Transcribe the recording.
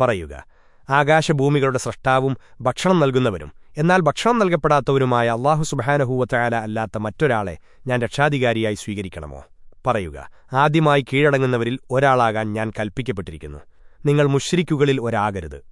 പറയുക. ആകാശഭൂമികളുടെ സൃഷ്ടാവും ഭക്ഷണം നൽകുന്നവരും. എന്നാൽ ഭക്ഷണം നൽകപ്പെടാത്തവരുമായ അള്ളാഹു സുബഹാനഹൂവത്തയാല അല്ലാത്ത മറ്റൊരാളെ ഞാൻ രക്ഷാധികാരിയായി സ്വീകരിക്കണമോ? പറയുക. ആദ്യമായി കീഴടങ്ങുന്നവരിൽ ഒരാളാകാൻ ഞാൻ കൽപ്പിക്കപ്പെട്ടിരിക്കുന്നു. നിങ്ങൾ മുഷ്രിക്കുകളിൽ ഒരാകരുത്.